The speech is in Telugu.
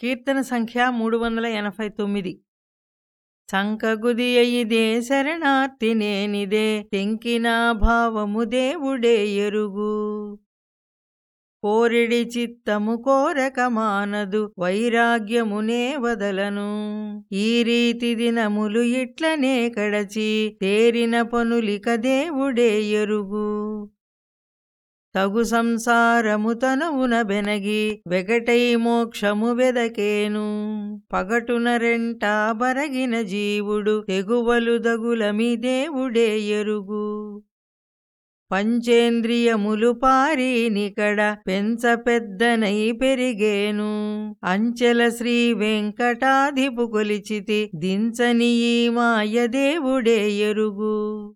కీర్తన సంఖ్య మూడు వందల ఎనభై తొమ్మిది. సంకగుదియయిదే శరణార్తి నేనిదే తెంకినా భావము దేవుడే ఎరుగు. కోరిడి చిత్తము కోరక మానదు వైరాగ్యమునే వదలను. ఈ రీతి దినములు ఇట్లనే కడచి తేరిన పనులిక దేవుడే ఎరుగు. తగు సంసారము తనువున బెనగి వెగటై మోక్షము వెదకేను. పగటున రెంట బరగిన జీవుడు తెగువలు దగులమి దేవుడే ఎరుగు. పంచేంద్రియములు పారి నికడ పెంచ పెద్దనై పెరిగేను. అంచెల శ్రీ వెంకటాధిపు కొలిచితి దించని ఈ మాయ దేవుడే ఎరుగు.